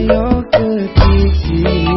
You're your good